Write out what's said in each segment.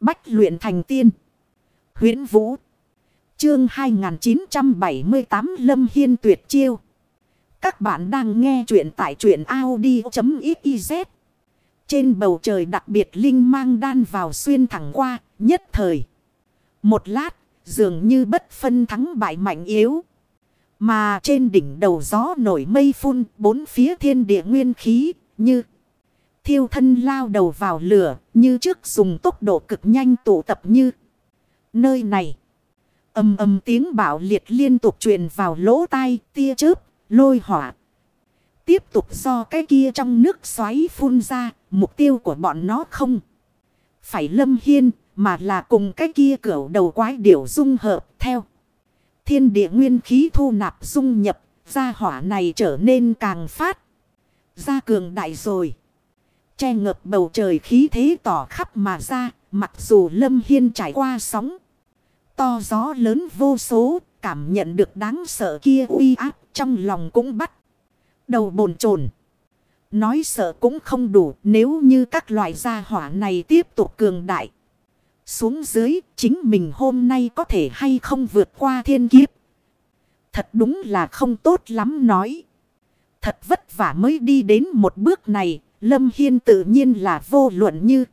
Bách luyện thành tiên. huyễn Vũ. Chương 2978 Lâm Hiên tuyệt chiêu. Các bạn đang nghe truyện tại truyện Audi.xyz. Trên bầu trời đặc biệt linh mang đan vào xuyên thẳng qua, nhất thời. Một lát, dường như bất phân thắng bại mạnh yếu. Mà trên đỉnh đầu gió nổi mây phun, bốn phía thiên địa nguyên khí, như thiêu thân lao đầu vào lửa, như trước dùng tốc độ cực nhanh tụ tập như nơi này. Âm âm tiếng bảo liệt liên tục truyền vào lỗ tai, tia chớp, lôi hỏa. Tiếp tục do cái kia trong nước xoáy phun ra, mục tiêu của bọn nó không. Phải lâm hiên, mà là cùng cái kia cửa đầu quái điểu dung hợp theo. Thiên địa nguyên khí thu nạp dung nhập, ra hỏa này trở nên càng phát. Ra cường đại rồi. Che ngập bầu trời khí thế tỏ khắp mà ra, mặc dù lâm hiên trải qua sóng. To gió lớn vô số, cảm nhận được đáng sợ kia uy áp trong lòng cũng bắt. Đầu bồn chồn Nói sợ cũng không đủ nếu như các loại gia hỏa này tiếp tục cường đại. Xuống dưới chính mình hôm nay có thể hay không vượt qua thiên kiếp. Thật đúng là không tốt lắm nói. Thật vất vả mới đi đến một bước này. Lâm Hiên tự nhiên là vô luận như.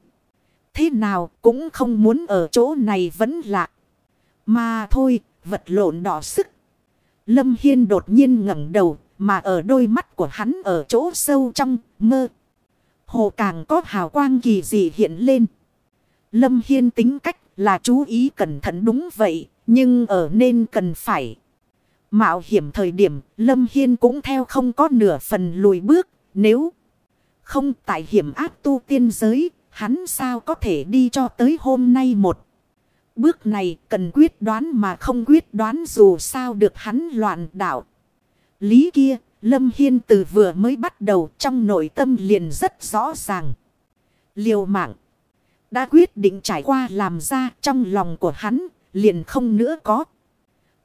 Thế nào cũng không muốn ở chỗ này vẫn lạ. Mà thôi, vật lộn đỏ sức. Lâm Hiên đột nhiên ngẩng đầu, mà ở đôi mắt của hắn ở chỗ sâu trong mơ. Hồ càng có hào quang kỳ dị hiện lên. Lâm Hiên tính cách là chú ý cẩn thận đúng vậy. Nhưng ở nên cần phải. Mạo hiểm thời điểm, Lâm Hiên cũng theo không có nửa phần lùi bước. Nếu không tại hiểm áp tu tiên giới. Hắn sao có thể đi cho tới hôm nay một. Bước này cần quyết đoán mà không quyết đoán dù sao được hắn loạn đạo. Lý kia, Lâm Hiên từ vừa mới bắt đầu trong nội tâm liền rất rõ ràng. Liều mạng. Đã quyết định trải qua làm ra trong lòng của hắn, liền không nữa có.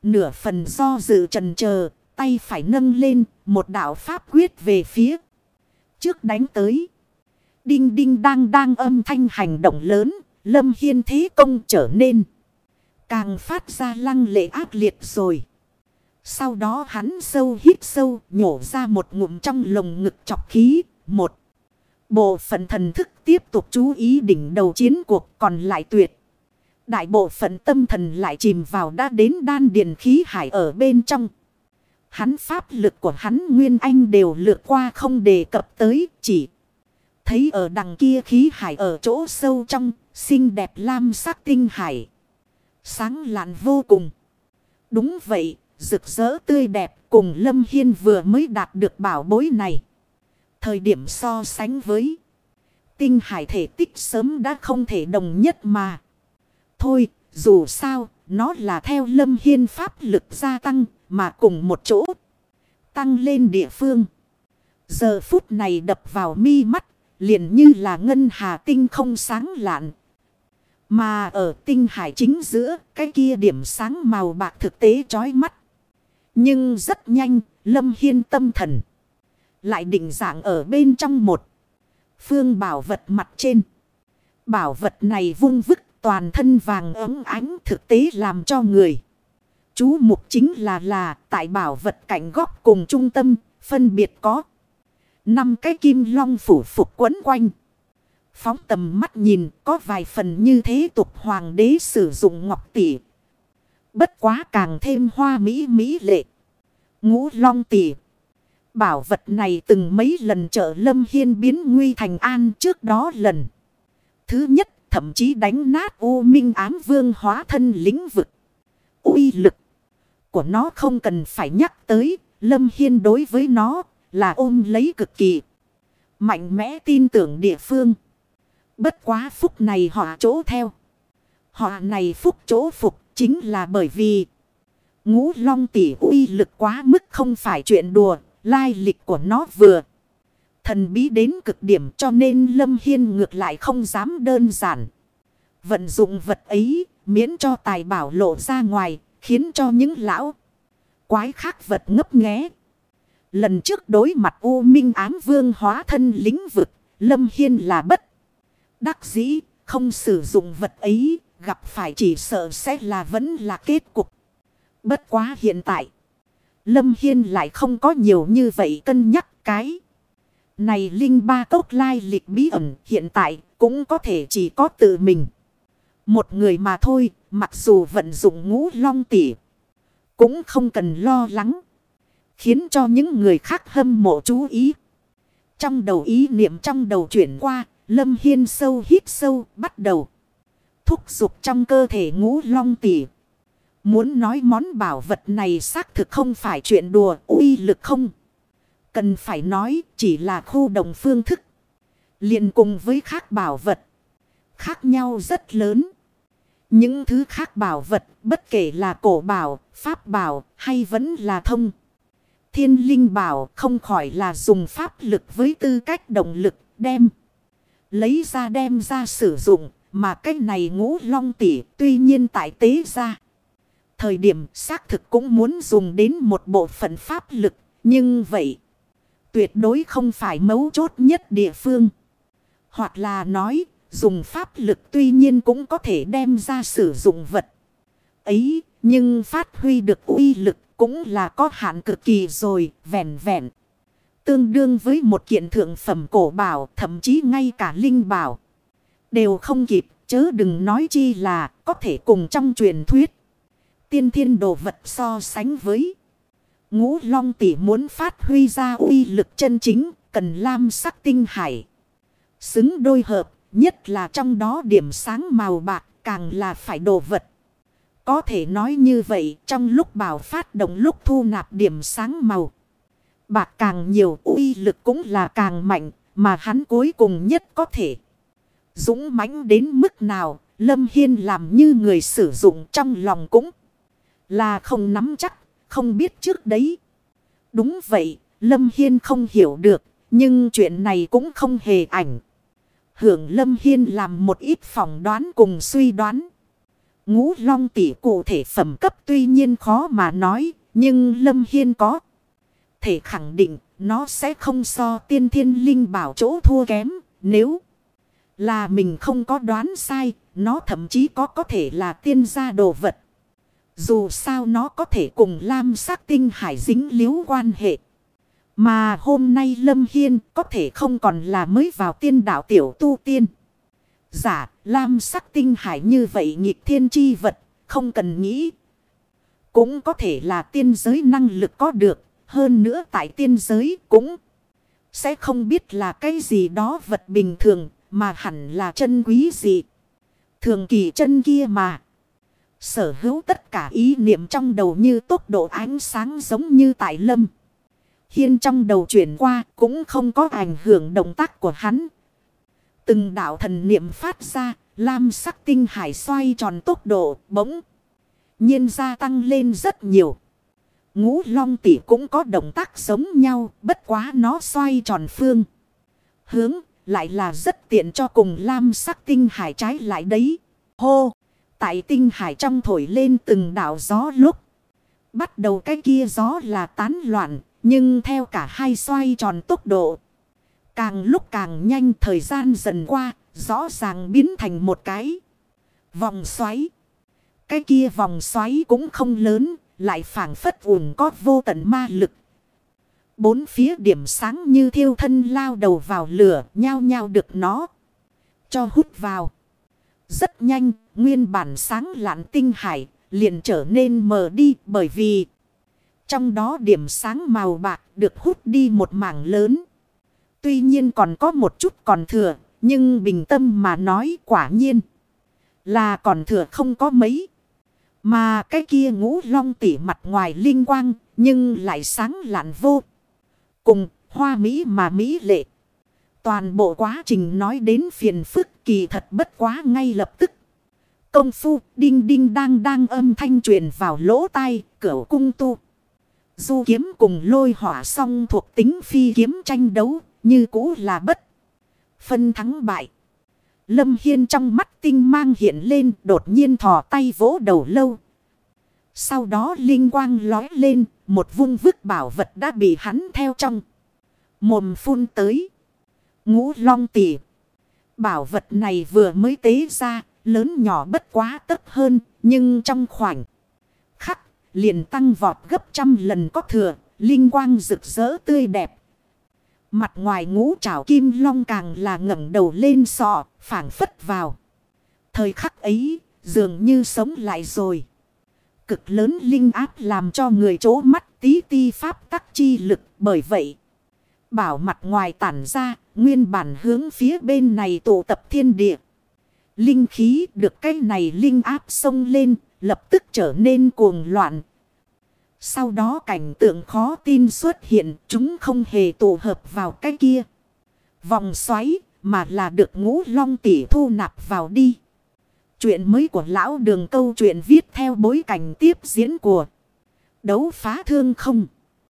Nửa phần do dự trần chờ tay phải nâng lên, một đạo pháp quyết về phía. Trước đánh tới. Đinh đinh đang đang âm thanh hành động lớn, lâm hiên thế công trở nên. Càng phát ra lăng lệ ác liệt rồi. Sau đó hắn sâu hít sâu nhổ ra một ngụm trong lồng ngực chọc khí. Một. Bộ phận thần thức tiếp tục chú ý đỉnh đầu chiến cuộc còn lại tuyệt. Đại bộ phận tâm thần lại chìm vào đã đến đan điền khí hải ở bên trong. Hắn pháp lực của hắn Nguyên Anh đều lượt qua không đề cập tới chỉ. Thấy ở đằng kia khí hải ở chỗ sâu trong, xinh đẹp lam sắc tinh hải. Sáng lạn vô cùng. Đúng vậy, rực rỡ tươi đẹp cùng Lâm Hiên vừa mới đạt được bảo bối này. Thời điểm so sánh với tinh hải thể tích sớm đã không thể đồng nhất mà. Thôi, dù sao, nó là theo Lâm Hiên pháp lực gia tăng mà cùng một chỗ. Tăng lên địa phương. Giờ phút này đập vào mi mắt, liền như là ngân hà tinh không sáng lạn, mà ở tinh hải chính giữa, cái kia điểm sáng màu bạc thực tế chói mắt. Nhưng rất nhanh, Lâm Hiên tâm thần. Lại định dạng ở bên trong một phương bảo vật mặt trên. Bảo vật này vung vức toàn thân vàng ấm ánh thực tế làm cho người. Chú mục chính là là tại bảo vật cảnh góc cùng trung tâm, phân biệt có. năm cái kim long phủ phục quấn quanh. Phóng tầm mắt nhìn có vài phần như thế tục hoàng đế sử dụng ngọc tỷ. Bất quá càng thêm hoa mỹ mỹ lệ. Ngũ long tỷ. Bảo vật này từng mấy lần trợ lâm hiên biến nguy thành an trước đó lần. Thứ nhất thậm chí đánh nát u minh ám vương hóa thân lĩnh vực. uy lực của nó không cần phải nhắc tới. Lâm hiên đối với nó là ôm lấy cực kỳ. Mạnh mẽ tin tưởng địa phương. Bất quá phúc này họ chỗ theo. Họ này phúc chỗ phục chính là bởi vì ngũ long tỷ uy lực quá mức không phải chuyện đùa. Lai lịch của nó vừa. Thần bí đến cực điểm cho nên Lâm Hiên ngược lại không dám đơn giản. Vận dụng vật ấy miễn cho tài bảo lộ ra ngoài khiến cho những lão quái khác vật ngấp nghé. Lần trước đối mặt U Minh ám vương hóa thân lĩnh vực Lâm Hiên là bất đắc dĩ, không sử dụng vật ấy, gặp phải chỉ sợ sẽ là vẫn là kết cục. Bất quá hiện tại, Lâm Hiên lại không có nhiều như vậy cân nhắc cái. Này Linh Ba Cốc lai lịch bí ẩn hiện tại cũng có thể chỉ có tự mình. Một người mà thôi, mặc dù vận dụng ngũ long tỉ, cũng không cần lo lắng. Khiến cho những người khác hâm mộ chú ý. Trong đầu ý niệm trong đầu chuyển qua, Lâm Hiên sâu hít sâu, bắt đầu. Thúc giục trong cơ thể ngũ long tỉ. Muốn nói món bảo vật này xác thực không phải chuyện đùa, uy lực không. Cần phải nói chỉ là khu đồng phương thức. liền cùng với khác bảo vật. Khác nhau rất lớn. Những thứ khác bảo vật bất kể là cổ bảo, pháp bảo hay vẫn là thông. Thiên linh bảo không khỏi là dùng pháp lực với tư cách động lực đem. Lấy ra đem ra sử dụng mà cách này ngũ long tỉ tuy nhiên tại tế ra. Thời điểm xác thực cũng muốn dùng đến một bộ phận pháp lực. Nhưng vậy tuyệt đối không phải mấu chốt nhất địa phương. Hoặc là nói dùng pháp lực tuy nhiên cũng có thể đem ra sử dụng vật. Ấy nhưng phát huy được uy lực cũng là có hạn cực kỳ rồi, vẹn vẹn. Tương đương với một kiện thượng phẩm cổ bảo, thậm chí ngay cả linh bảo. Đều không kịp, chớ đừng nói chi là có thể cùng trong truyền thuyết. Tiên thiên đồ vật so sánh với. Ngũ long tỷ muốn phát huy ra uy lực chân chính, cần lam sắc tinh hải. Xứng đôi hợp, nhất là trong đó điểm sáng màu bạc, càng là phải đồ vật. Có thể nói như vậy trong lúc bảo phát động lúc thu nạp điểm sáng màu. Bạc càng nhiều uy lực cũng là càng mạnh mà hắn cuối cùng nhất có thể. Dũng mãnh đến mức nào Lâm Hiên làm như người sử dụng trong lòng cũng là không nắm chắc, không biết trước đấy. Đúng vậy, Lâm Hiên không hiểu được, nhưng chuyện này cũng không hề ảnh. Hưởng Lâm Hiên làm một ít phỏng đoán cùng suy đoán. Ngũ long tỷ cụ thể phẩm cấp tuy nhiên khó mà nói, nhưng Lâm Hiên có. Thể khẳng định nó sẽ không so tiên thiên linh bảo chỗ thua kém, nếu là mình không có đoán sai, nó thậm chí có có thể là tiên gia đồ vật. Dù sao nó có thể cùng lam sắc tinh hải dính liếu quan hệ. Mà hôm nay Lâm Hiên có thể không còn là mới vào tiên đạo tiểu tu tiên. Giả, lam sắc tinh hải như vậy nghịch thiên chi vật, không cần nghĩ. Cũng có thể là tiên giới năng lực có được, hơn nữa tại tiên giới cũng sẽ không biết là cái gì đó vật bình thường, mà hẳn là chân quý gì. Thường kỳ chân kia mà. Sở hữu tất cả ý niệm trong đầu như tốc độ ánh sáng giống như tại lâm. Hiên trong đầu chuyển qua cũng không có ảnh hưởng động tác của hắn. Từng đạo thần niệm phát ra, lam sắc tinh hải xoay tròn tốc độ bỗng. nhiên gia tăng lên rất nhiều. Ngũ long tỷ cũng có động tác giống nhau, bất quá nó xoay tròn phương. Hướng lại là rất tiện cho cùng lam sắc tinh hải trái lại đấy. Hô! Tại tinh hải trong thổi lên từng đảo gió lúc. Bắt đầu cái kia gió là tán loạn. Nhưng theo cả hai xoay tròn tốc độ. Càng lúc càng nhanh thời gian dần qua. Rõ ràng biến thành một cái. Vòng xoáy. Cái kia vòng xoáy cũng không lớn. Lại phản phất vùng có vô tận ma lực. Bốn phía điểm sáng như thiêu thân lao đầu vào lửa. Nhao nhao được nó. Cho hút vào. Rất nhanh, nguyên bản sáng lạn tinh hải liền trở nên mờ đi bởi vì trong đó điểm sáng màu bạc được hút đi một mảng lớn. Tuy nhiên còn có một chút còn thừa, nhưng bình tâm mà nói quả nhiên là còn thừa không có mấy. Mà cái kia ngũ long tỉ mặt ngoài linh quang, nhưng lại sáng lạn vô. Cùng hoa mỹ mà mỹ lệ. Toàn bộ quá trình nói đến phiền phức kỳ thật bất quá ngay lập tức. Công phu đinh đinh đang đang âm thanh truyền vào lỗ tai cửa cung tu. Du kiếm cùng lôi hỏa song thuộc tính phi kiếm tranh đấu như cũ là bất. Phân thắng bại. Lâm Hiên trong mắt tinh mang hiện lên đột nhiên thò tay vỗ đầu lâu. Sau đó linh quang lói lên một vung vứt bảo vật đã bị hắn theo trong. Mồm phun tới. Ngũ long tỉ. Bảo vật này vừa mới tế ra, lớn nhỏ bất quá tất hơn, nhưng trong khoảnh liền tăng vọt gấp trăm lần có thừa, linh quang rực rỡ tươi đẹp. Mặt ngoài ngũ trảo kim long càng là ngẩng đầu lên sọ, phảng phất vào. Thời khắc ấy, dường như sống lại rồi. Cực lớn linh áp làm cho người chố mắt tí ti pháp tắc chi lực bởi vậy. Bảo mặt ngoài tản ra, nguyên bản hướng phía bên này tụ tập thiên địa. Linh khí được cái này linh áp sông lên, lập tức trở nên cuồng loạn. Sau đó cảnh tượng khó tin xuất hiện, chúng không hề tụ hợp vào cái kia. Vòng xoáy, mà là được ngũ long tỷ thu nạp vào đi. Chuyện mới của lão đường câu chuyện viết theo bối cảnh tiếp diễn của đấu phá thương không.